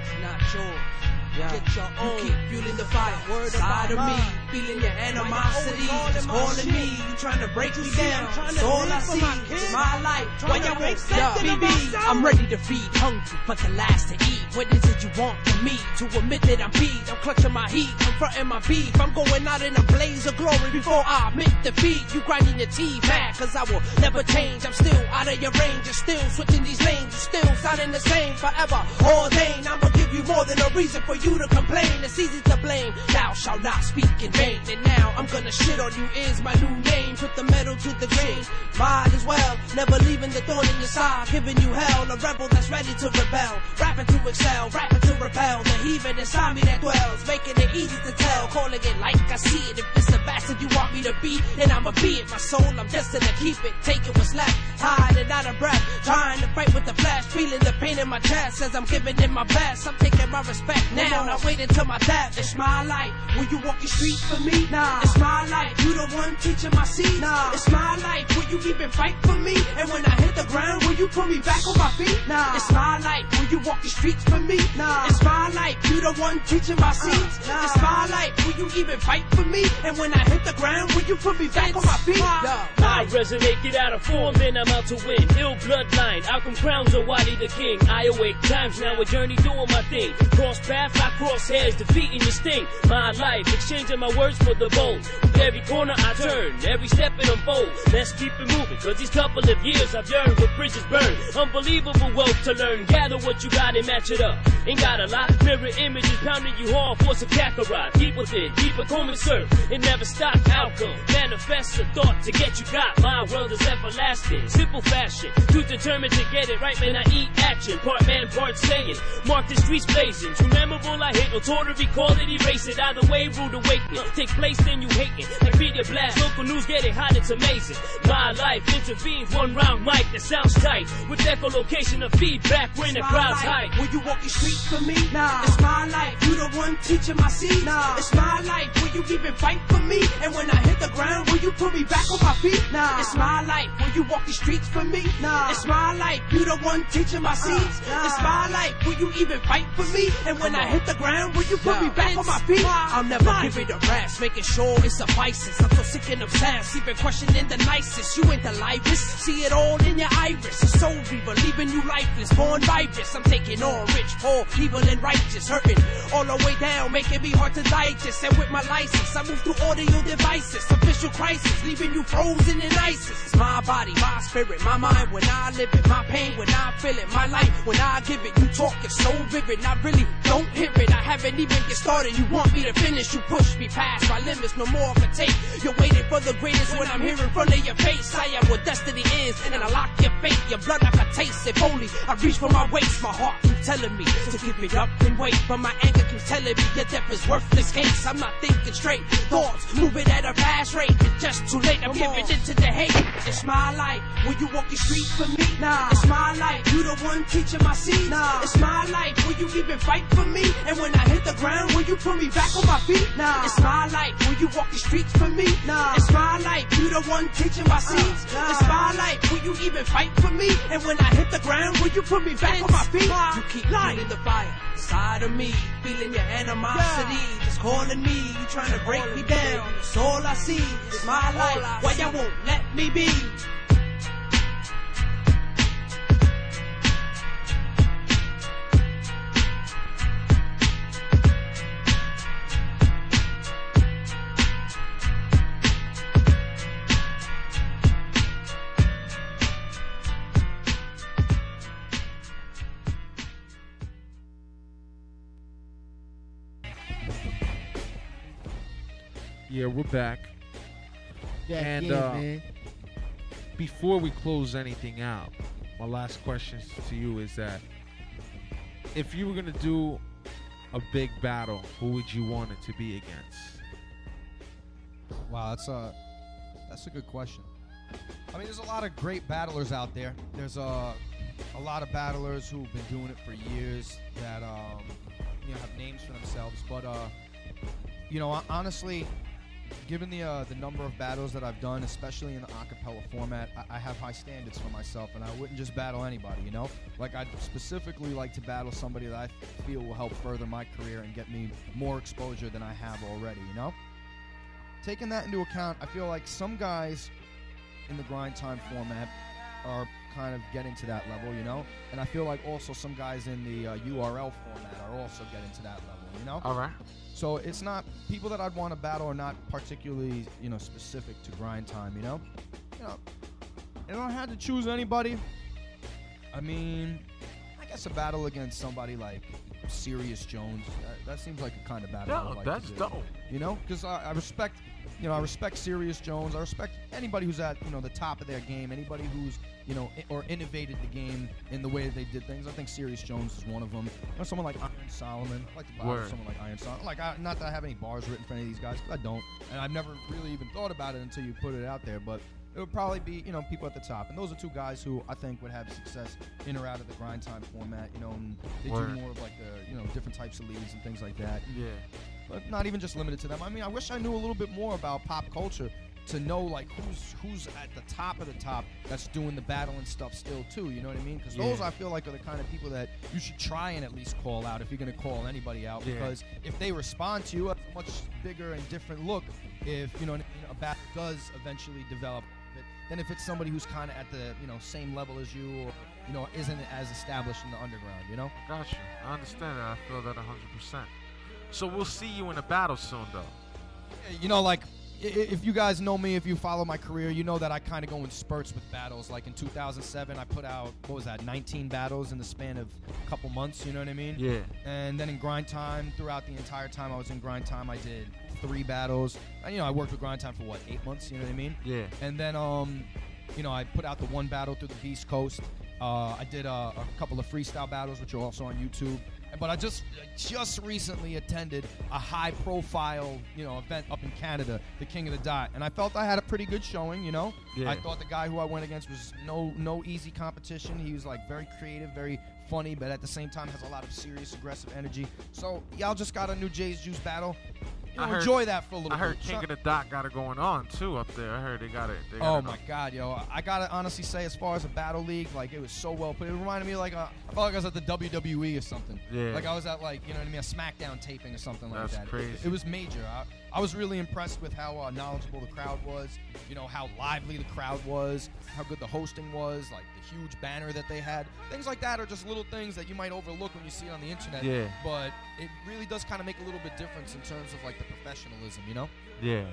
Speaker 15: it's not yours. Get your own. You keep fueling the fire. Word side of me, feeling your animosity. It's calling me. You trying to break me down. It's all I see. It's my life. Why y'all won't stop? I'm ready to feed, hungry, but the last to eat. What is it you want from me? To admit that I'm peeved. I'm clutching my heat, I'm confronting my beef. I'm going out in a blaze of glory before I admit defeat. You grinding your teeth, mad, cause I will never change. I'm still out of your range. You're still switching these lanes. You're still sounding the same forever. Ordained. I'ma give you more than a reason for you to complain. It's easy to blame. Thou shalt not speak in vain. And now I'm gonna shit on you is my new name. Put the metal to the grave. Might as well. Never leaving the thorn in your side. Giving you hell. A rebel that's ready to rebel. Rapping to excel. Rapping to repel. The heathen inside me that dwells. Making it easy to tell. Calling it like I see it. If it's the bastard you want me to be, then I'ma be it. My soul, I'm destined to keep it. Taking what's left. Tired and out of breath. Trying to fight with the flash. Feeling the pain in my chest. As I'm giving it my best. I'm taking my respect now. Not waiting till my death. It's my life. Will you walk the streets for me? Nah. It's my life. You the one teaching my seeds. Nah. It's my life. Will you even fight for me? And when I hit the ground, will you put me back on my feet? Nah. It's my life. Will you walk walk the streets for me? Nah. It's my life, you the one teaching my seeds.
Speaker 11: nah.
Speaker 15: It's my life, will you even fight for me? And when I hit the ground, will you put me back on my feet?
Speaker 16: I resonate, get out of form, then I'm out to win. Ill bloodline, outcome crowns or Waddy the king. I awake times now, a journey doing my thing. Cross path, I cross hairs, defeating your sting. My life, exchanging my words for the bold. With every corner I turn, every step it unfolds. Let's keep it moving, cause these couple of years I've yearned with bridges burned. Unbelievable wealth to learn. Gather what you got and match it up. Ain't got a lot, of mirror images pounding you hard, force a kakarot. Deep within, keep comb and surf. It never stop, outcome. Manifest a thought to get you got. My world is everlasting, simple fashion. Too determined to get it right, man. I eat action. Part man, part saying. Mark the streets blazing. Too memorable, I hit. No tour to recall it, erase it. Either way, rude awakening. Take place, then you hating. Like media blast, local news get it hot, it's amazing. My life intervenes, one round mic that sounds tight. With echolocation of feedback when the crowd's
Speaker 15: life.
Speaker 16: hype.
Speaker 15: Will you walk the streets for me? Nah. It's my life. You the one teaching my seeds. Nah. It's my life. Will you even fight for me? And when I hit the ground, will you put me back on my feet? Nah. It's my life. Will you walk the streets for me? Nah. It's my life. You the one teaching my uh, seeds.
Speaker 11: nah.
Speaker 15: It's my life. Will you even fight for me? And when I hit the ground, will you put me back on my feet? I'll never
Speaker 11: life.
Speaker 15: give it a rest, making sure it suffices. I'm so sick and obsessed, even questioning the nicest. You ain't the livest. See it all in your iris. It's so real, leaving you lifeless, born virus. I'm taking on rich, poor, evil and righteous, hurting all the way down, making me hard to digest. And with my license, I move through devices. Official crisis, leaving you frozen in ISIS. It's my body, my spirit, my mind when I live it, my pain when I feel it, my life when I give it. You talk it so vivid, I really don't hear it. I haven't even get started. You want me to finish, you push me past my limits, no more I can take. You're waiting for the greatest when I'm here in front of your face. I am what destiny is, and I lock your fate. Your blood I can taste. If only I reach for my waist, my heart keeps telling me to give it up and wait. But my anger keeps telling me your death is worthless case. I'm not thinking straight. Thoughts moving at a fast rate. It's just too late. I'm giving into the hate. It's my life. Will you walk the streets for me? Nah. It's my life. You the one teaching my seeds. Nah. It's my life. Will you even fight for me? And when I hit the ground, will you put me back on my feet? Nah. It's my life. Will you walk the streets for me? Nah. It's my life. You the one teaching my seeds. It's my life. Will you even fight for me? And when I hit the ground, will you put me back on my feet? You keep lighting the fire inside of me, feeling your animosity. Just calling me, you trying to break me down. All I see. It's my life. Why y'all won't let me be?
Speaker 1: Back.
Speaker 3: Back
Speaker 1: and
Speaker 3: in,
Speaker 1: uh,
Speaker 3: man.
Speaker 1: before we close anything out, my last question to you is that if you were gonna do a big battle, who would you want it to be against?
Speaker 7: Wow, that's a that's a good question. I mean, there's a lot of great battlers out there. There's a a lot of battlers who've been doing it for years that um, you know have names for themselves. But uh, you know, honestly, given the uh, the number of battles that I've done, especially in the acapella format, I, I have high standards for myself, and I wouldn't just battle anybody. You know, like I'd specifically like to battle somebody that I feel will help further my career and get me more exposure than I have already. You know taking that into account, I feel like some guys in the grind time format are kind of getting to that level, you know? And I feel like also some guys in the uh, URL format are also getting to that level, you know?
Speaker 1: All right.
Speaker 7: So it's not people that I'd want to battle are not particularly, you know, specific to grind time, you know? You know, if I had to choose anybody, I mean, I guess a battle against somebody like Serius Jones. That, that seems like a kind of battle. I like
Speaker 1: that's
Speaker 7: to do.
Speaker 1: dope.
Speaker 7: You know, because I, I respect, you know, I respect Serius Jones. I respect anybody who's at you know the top of their game. Anybody who's you know i- or innovated the game in the way that they did things. I think Serius Jones is one of them. You know, someone like Iron Solomon. I like to
Speaker 1: Word.
Speaker 7: someone like Iron Solomon. Like, I, not that I have any bars written for any of these guys, 'cause I don't, and I've never really even thought about it until you put it out there. But it would probably be you know people at the top, and those are two guys who I think would have success in or out of the grind time format. You know, and they
Speaker 1: Word.
Speaker 7: do more of like the you know different types of leagues and things like that.
Speaker 1: Yeah.
Speaker 7: But not even just limited to them. I mean, I wish I knew a little bit more about pop culture to know like who's who's at the top of the top that's doing the battling stuff still too. You know what I mean? Because those
Speaker 1: Yeah.
Speaker 7: I feel like are the kind of people that you should try and at least call out if you're gonna call anybody out.
Speaker 1: Yeah.
Speaker 7: Because if they respond to you, it's a much bigger and different look. If you know what I mean, a battle does eventually develop. But then if it's somebody who's kind of at the you know same level as you, or you know isn't as established in the underground, you know.
Speaker 1: Gotcha. I understand that. I feel that 100%. So we'll see you in a battle soon, though.
Speaker 7: you know, like i- i- if you guys know me, if you follow my career, you know that I kind of go in spurts with battles. Like in 2007, I put out what was that, 19 battles in the span of a couple months. You know what I mean?
Speaker 1: Yeah.
Speaker 7: And then in grind time, throughout the entire time I was in grind time, I did three battles. And, you know, I worked with grind time for what eight months. You know what I mean?
Speaker 1: Yeah.
Speaker 7: And then um, you know, I put out the one battle through the Beast Coast. Uh, I did uh, a couple of freestyle battles, which are also on YouTube. But I just just recently attended a high profile, you know, event up in Canada, the King of the Dot, and I felt I had a pretty good showing. You know,
Speaker 1: Yeah.
Speaker 7: I thought the guy who I went against was no no easy competition. He was like very creative, very funny, but at the same time has a lot of serious aggressive energy. So y'all just got a new Jay's Juice battle. You know,
Speaker 1: I heard-
Speaker 7: enjoy that for a little
Speaker 1: I heard
Speaker 7: bit.
Speaker 1: King of the Dot got it going on too up there. I heard they got it. They got
Speaker 7: Oh
Speaker 1: it
Speaker 7: my
Speaker 1: up.
Speaker 7: god, yo! I gotta honestly say, as far as a battle league, like it was so well put. It reminded me of like a, I felt like I was at the WWE or something.
Speaker 1: Yeah.
Speaker 7: Like I was at like you know what I mean, a SmackDown taping or something like
Speaker 1: That's
Speaker 7: that. It-
Speaker 1: crazy.
Speaker 7: It, was major. I, I was really impressed with how uh, knowledgeable the crowd was. You know how lively the crowd was, how good the hosting was, like the huge banner that they had. Things like that are just little things that you might overlook when you see it on the internet.
Speaker 1: Yeah.
Speaker 7: But it really does kind of make a little bit difference in terms of like the professionalism. You know.
Speaker 1: Yeah,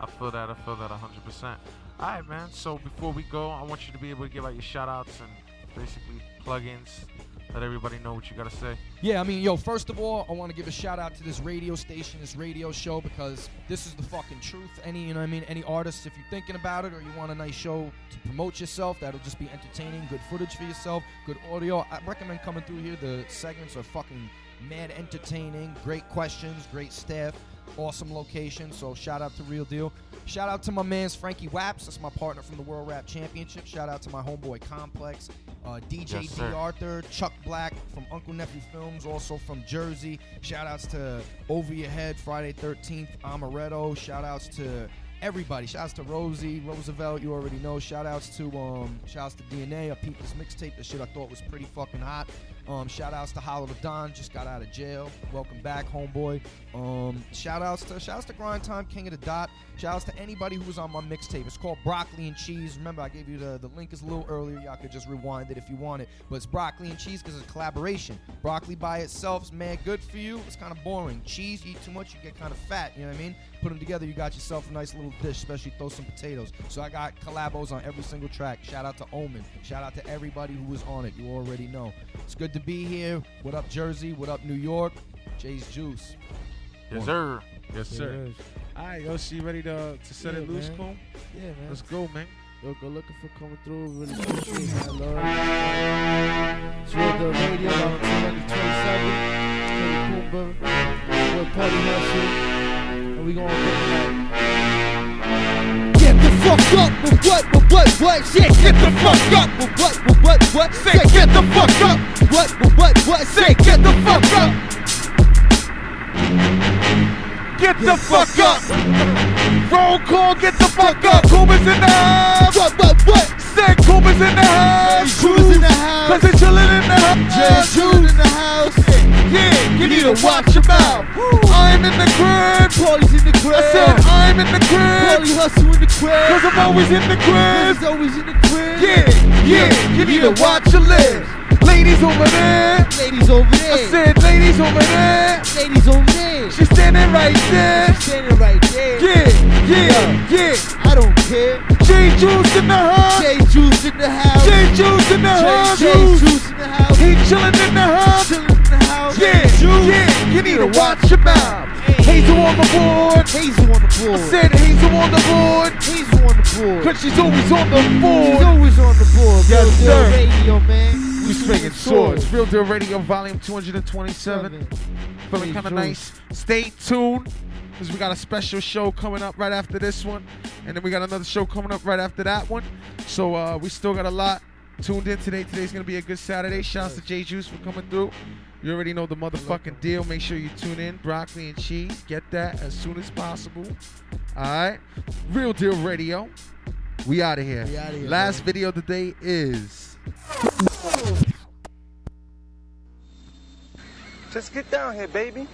Speaker 1: I feel that. I feel that 100%. All right, man. So before we go, I want you to be able to give out your shout outs and basically plugins. Let everybody know what you got to say.
Speaker 7: Yeah, I mean, yo, first of all, I want to give a shout out to this radio station, this radio show, because this is the fucking truth. Any, you know I mean? Any artists, if you're thinking about it or you want a nice show to promote yourself, that'll just be entertaining, good footage for yourself, good audio. I recommend coming through here. The segments are fucking mad entertaining, great questions, great staff, awesome location. So shout out to Real Deal. Shout out to my man's Frankie Waps. That's my partner from the World Rap Championship. Shout out to my homeboy Complex, uh, DJ
Speaker 1: Yes,
Speaker 7: D. Arthur, Chuck Black from Uncle Nephew Films, also from Jersey. Shout outs to Over Your Head, Friday 13th, Amaretto. Shout outs to everybody. Shout outs to Rosie, Roosevelt, you already know. Shout outs to um, shout outs to DNA. I peeped this mixtape. The shit I thought was pretty fucking hot. Um, shout outs to Hollow Da Don, just got out of jail. Welcome back, homeboy. Um, shout outs to shout outs to Grind Time, King of the Dot. Shout outs to anybody who was on my mixtape. It's called Broccoli and Cheese. Remember, I gave you the, the link is a little earlier. Y'all could just rewind it if you want it. But it's Broccoli and Cheese because it's a collaboration. Broccoli by itself is mad good for you. It's kind of boring. Cheese, you eat too much, you get kind of fat. You know what I mean? Put them together, you got yourself a nice little dish, especially throw some potatoes. So I got collabos on every single track. Shout out to Omen. Shout out to everybody who was on it. You already know. It's good to be here. What up, Jersey? What up, New York? Jay's Juice.
Speaker 1: Yes,
Speaker 7: One.
Speaker 1: sir. Yes,
Speaker 3: Yes,
Speaker 1: sir.
Speaker 3: it is.
Speaker 1: All right, Yoshi, you ready to, to set
Speaker 3: Yeah,
Speaker 1: it loose,
Speaker 3: man.
Speaker 1: Coom?
Speaker 3: Yeah, man.
Speaker 1: Let's go, man.
Speaker 3: Yo, go looking for coming through. Really appreciate it, man. Lord. It's Real Deal Radio, on 227. Really cool, brother. We're Party Hustle. And we gonna get like. Get the fuck up with what, with what, what? Shit, get the fuck up with what, with what, what? Say, get the fuck up. What, with what, what? Say, get the fuck up.
Speaker 1: Get the fuck up. Roll call, get the fuck up. Kuba's in the house.
Speaker 3: What, what, what?
Speaker 1: Say Kuba's in the house.
Speaker 3: Kuba's in the house.
Speaker 1: Cause they chillin' in the house.
Speaker 3: Jude in the house.
Speaker 1: Yeah, you need to watch your mouth. I'm in the crib.
Speaker 3: Party's in the crib.
Speaker 1: I said I'm in the crib.
Speaker 3: Party hustle in the crib.
Speaker 1: Cause I'm always in the crib.
Speaker 3: Always in the crib.
Speaker 1: Yeah, yeah, you need to watch your lips. Ladies over there.
Speaker 3: Ladies over there.
Speaker 1: I said ladies over there.
Speaker 3: Ladies over there.
Speaker 1: She's standing right there.
Speaker 3: She's standing right there.
Speaker 1: Yeah, yeah, yeah.
Speaker 3: I don't care.
Speaker 1: J Juice in the house.
Speaker 3: J Juice in the house.
Speaker 1: J Juice in the house.
Speaker 3: J Juice in the house.
Speaker 1: He chillin' in the house.
Speaker 3: Chillin' in the house.
Speaker 1: Yeah, yeah. You need to watch your mouth. Hazel on the board.
Speaker 3: Hazel on the board.
Speaker 1: I said Hazel on the board.
Speaker 3: Hazel on the board.
Speaker 1: Cause she's always on the board.
Speaker 3: She's always on the board.
Speaker 1: Yes,
Speaker 3: Real
Speaker 1: sir.
Speaker 3: Radio, man.
Speaker 1: We swinging swords. Real Deal Radio, volume 227.
Speaker 3: Seven.
Speaker 1: Feeling kind of nice. Stay tuned. Because we got a special show coming up right after this one. And then we got another show coming up right after that one. So uh, we still got a lot tuned in today. Today's going to be a good Saturday. Shouts to J Juice for coming through. You already know the motherfucking deal. Make sure you tune in. Broccoli and cheese. Get that as soon as possible. All right, Real Deal Radio. We out of here.
Speaker 3: Here,
Speaker 1: Last video of the day is
Speaker 17: Just get down here, baby.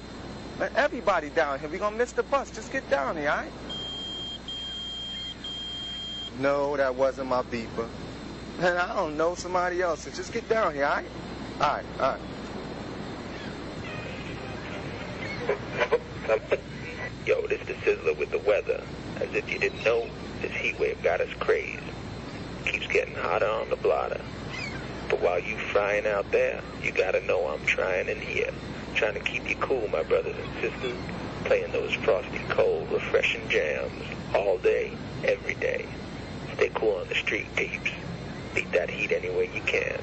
Speaker 17: Let everybody down here. We're gonna miss the bus. Just get down here, alright? No, that wasn't my beeper. And I don't know somebody else's. Just get down here, alright? Alright, alright.
Speaker 18: Yo, this the Sizzler with the weather. As if you didn't know, this heat wave got us crazed. Keeps getting hotter on the blotter. But while you frying out there, you gotta know I'm trying in here. Trying to keep you cool, my brothers and sisters. Playing those frosty, cold, refreshing jams all day, every day. Stay cool on the street, peeps. Beat that heat any way you can.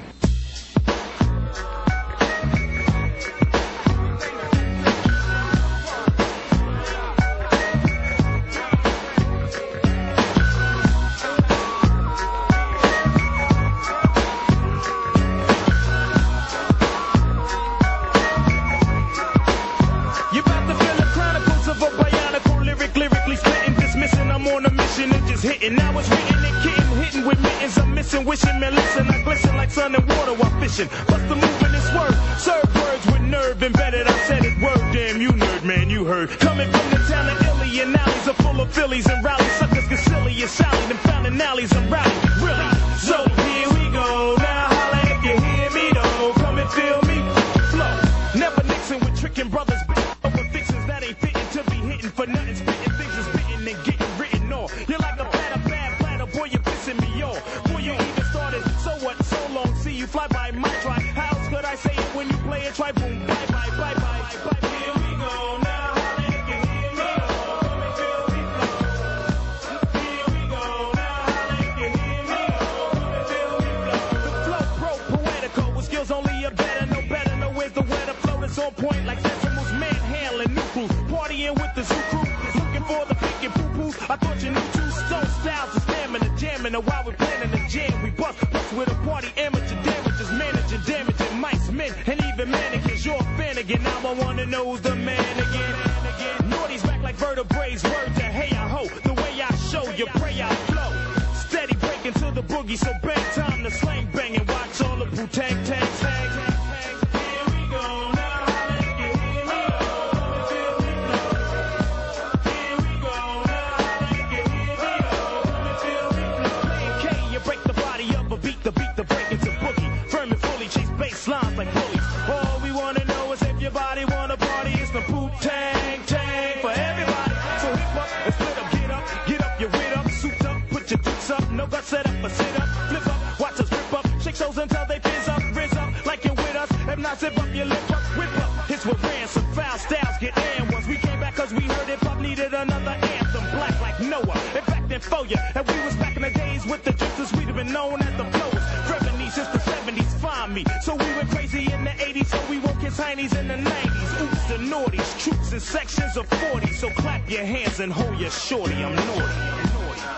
Speaker 19: Mittens. Wishing, man, listen. I glisten like sun and water while fishing. Bust the move in this word. Serve words with nerve embedded. I said it word, damn you nerd, man, you heard. Coming from the town of Illy and alleys are full of Phillies and rally suckers, get silly and Sally. Them founding alleys and rally. I thought you knew two stone styles of stamina, jamming, and while we're planning the jam, we bust, bust with a party amateur damages, managing, damaging mics, men, and even mannequins. You're a fan again, now I wanna know who's the man again. Naughty's back like vertebrae, word to hey I ho, the way I show you pray I flow. Steady breaking to the boogie, so bang time zip up your lip whip up, hits with ransom, foul styles get in once we came back cause we heard hip hop needed another anthem, black like Noah, and back then for ya, and we was back in the days with the juices we'd have been known as the flowers, revenue since the 70s, find me, so we went crazy in the 80s, so we woke his heinies in the 90s, oops the naughties, troops in sections of 40, so clap your hands and hold your shorty, I'm naughty. Go now.